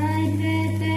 Hare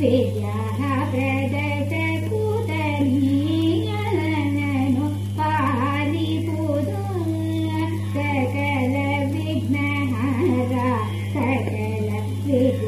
विद्या प्रद कुदल पारी पूत सकल विघ्नहारा सकलि